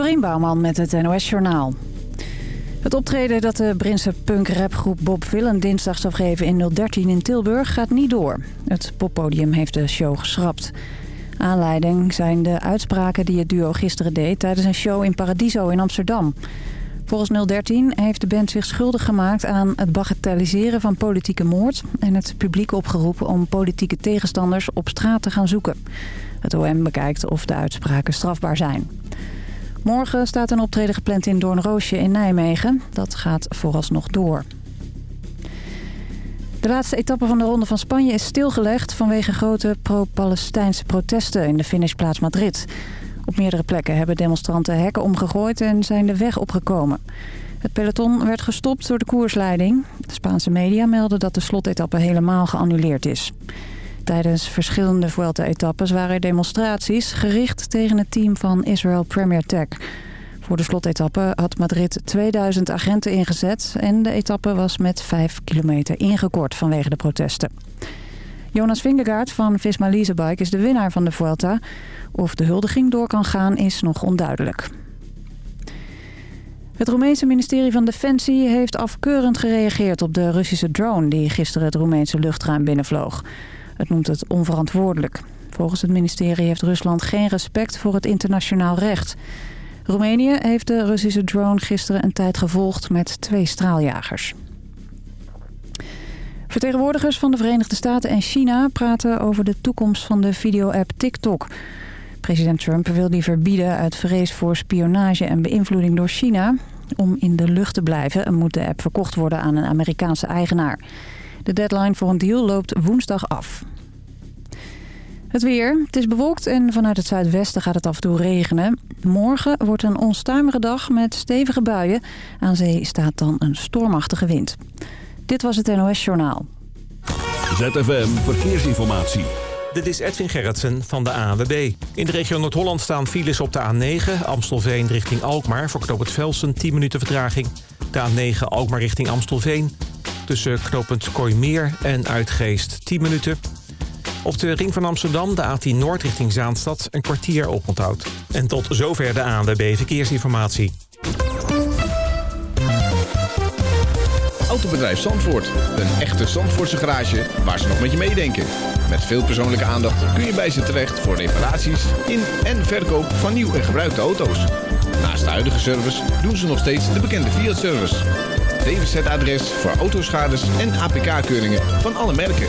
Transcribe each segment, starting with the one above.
Dorien Bouwman met het NOS Journaal. Het optreden dat de Britse punk-rapgroep Bob Villen dinsdag zou geven in 013 in Tilburg gaat niet door. Het poppodium heeft de show geschrapt. Aanleiding zijn de uitspraken die het duo gisteren deed tijdens een show in Paradiso in Amsterdam. Volgens 013 heeft de band zich schuldig gemaakt aan het bagatelliseren van politieke moord... en het publiek opgeroepen om politieke tegenstanders op straat te gaan zoeken. Het OM bekijkt of de uitspraken strafbaar zijn. Morgen staat een optreden gepland in Doornroosje in Nijmegen. Dat gaat vooralsnog door. De laatste etappe van de Ronde van Spanje is stilgelegd... vanwege grote pro-Palestijnse protesten in de finishplaats Madrid. Op meerdere plekken hebben demonstranten hekken omgegooid en zijn de weg opgekomen. Het peloton werd gestopt door de koersleiding. De Spaanse media melden dat de slotetappe helemaal geannuleerd is. Tijdens verschillende Vuelta-etappes waren demonstraties... gericht tegen het team van Israel Premier Tech. Voor de slotetappe had Madrid 2000 agenten ingezet... en de etappe was met 5 kilometer ingekort vanwege de protesten. Jonas Vingegaard van Visma Leasebike is de winnaar van de Vuelta. Of de huldiging door kan gaan is nog onduidelijk. Het Roemeense ministerie van Defensie heeft afkeurend gereageerd op de Russische drone... die gisteren het Roemeense luchtruim binnenvloog. Het noemt het onverantwoordelijk. Volgens het ministerie heeft Rusland geen respect voor het internationaal recht. Roemenië heeft de Russische drone gisteren een tijd gevolgd met twee straaljagers. Vertegenwoordigers van de Verenigde Staten en China praten over de toekomst van de video-app TikTok. President Trump wil die verbieden uit vrees voor spionage en beïnvloeding door China. Om in de lucht te blijven moet de app verkocht worden aan een Amerikaanse eigenaar. De deadline voor een deal loopt woensdag af. Het weer. Het is bewolkt en vanuit het zuidwesten gaat het af en toe regenen. Morgen wordt een onstuimige dag met stevige buien. Aan zee staat dan een stormachtige wind. Dit was het NOS Journaal. ZFM Verkeersinformatie. Dit is Edwin Gerritsen van de ANWB. In de regio Noord-Holland staan files op de A9... Amstelveen richting Alkmaar voor knoop het Velsen 10 minuten vertraging. De A9 Alkmaar richting Amstelveen. Tussen knooppunt Kooimeer en Uitgeest 10 minuten. Op de ring van Amsterdam, de A10 Noord richting Zaanstad... een kwartier oponthoud. En tot zover de ANWB Verkeersinformatie. Autobedrijf Zandvoort. Een echte Zandvoortse garage waar ze nog met je meedenken. Met veel persoonlijke aandacht kun je bij ze terecht voor reparaties in en verkoop van nieuw en gebruikte auto's. Naast de huidige service doen ze nog steeds de bekende Fiat-service. DWZ-adres voor autoschades en APK-keuringen van alle merken.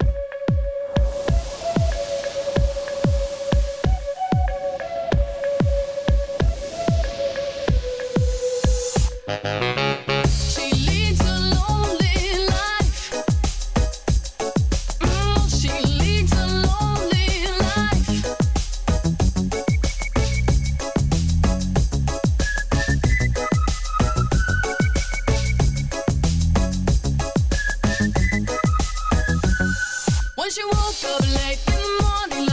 Woke up late the morning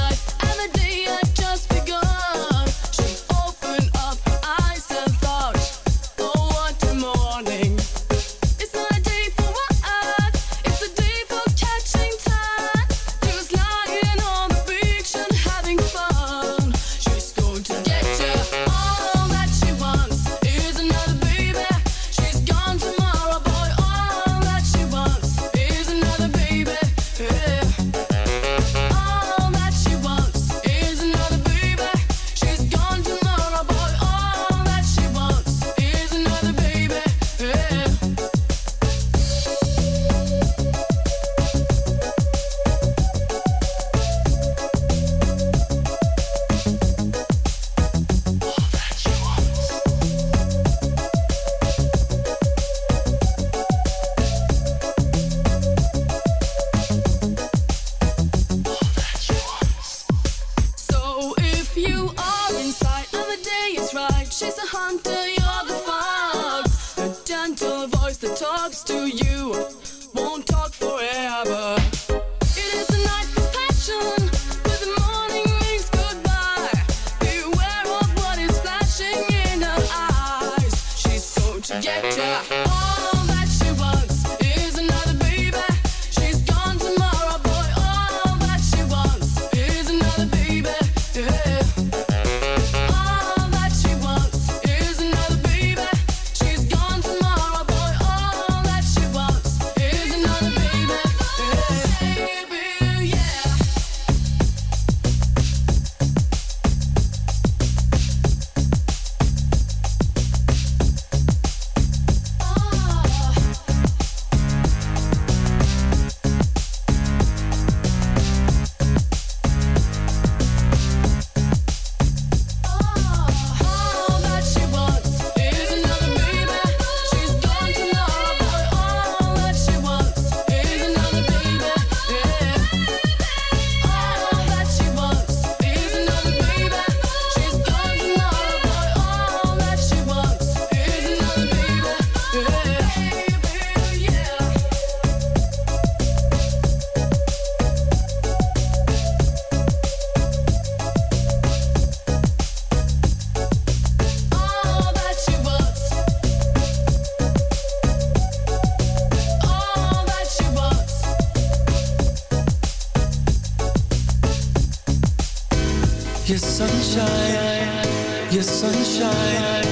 sunshine,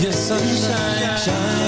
your sunshine, shine.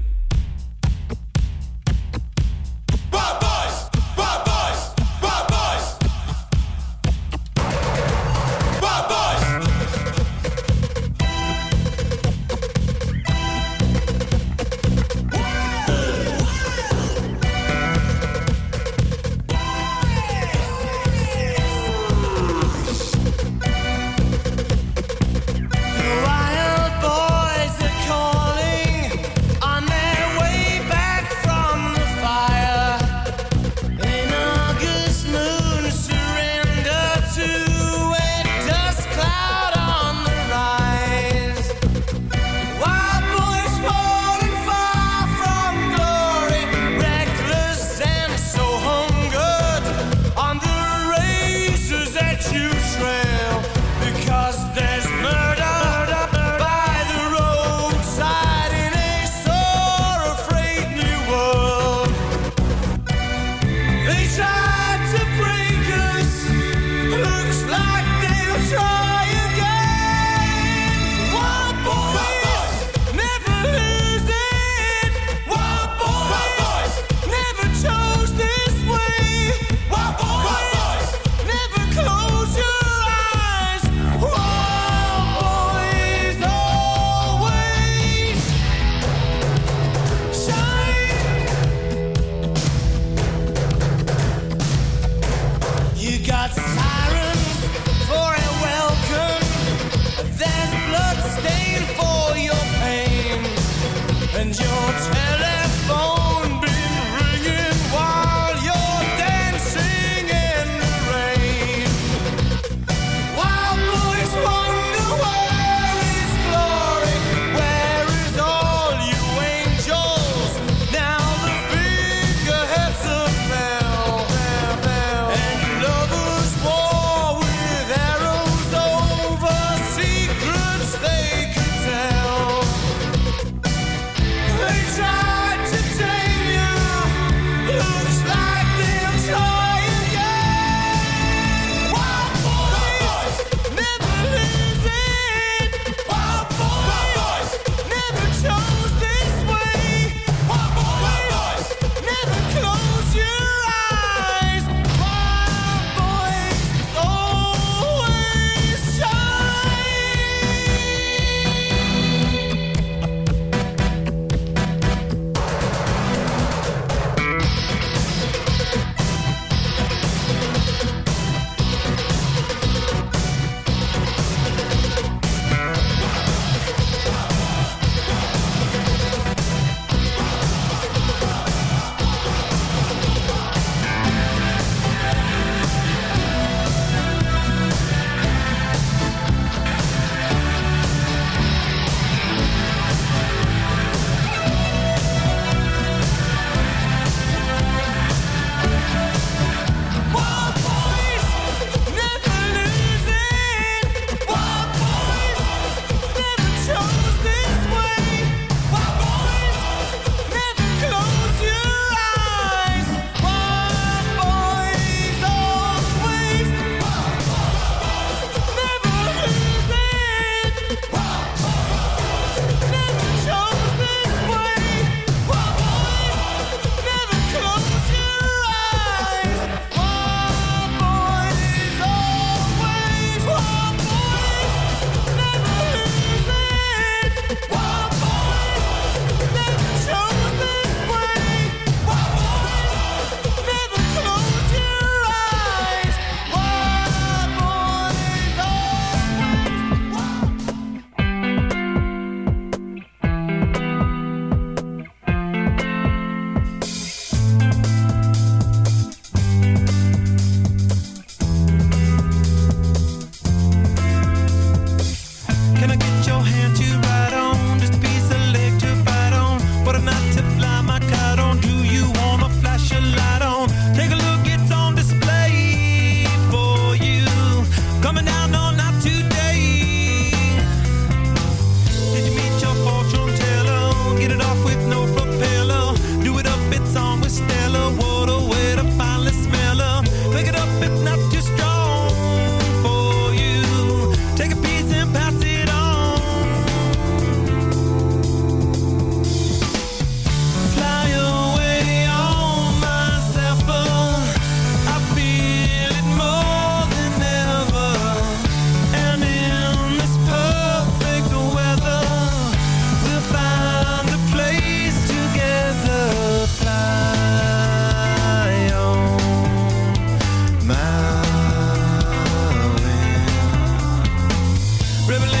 Rebel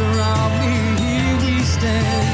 around me, here we stand.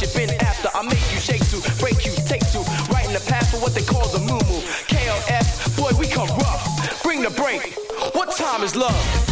you've been after. I make you shake to, break you, take to, right in the path for what they call the moo moo. KLF, boy, we come rough. Bring the break. What time is love?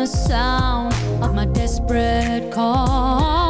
The sound of my desperate calls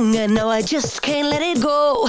Thing, and now I just can't let it go.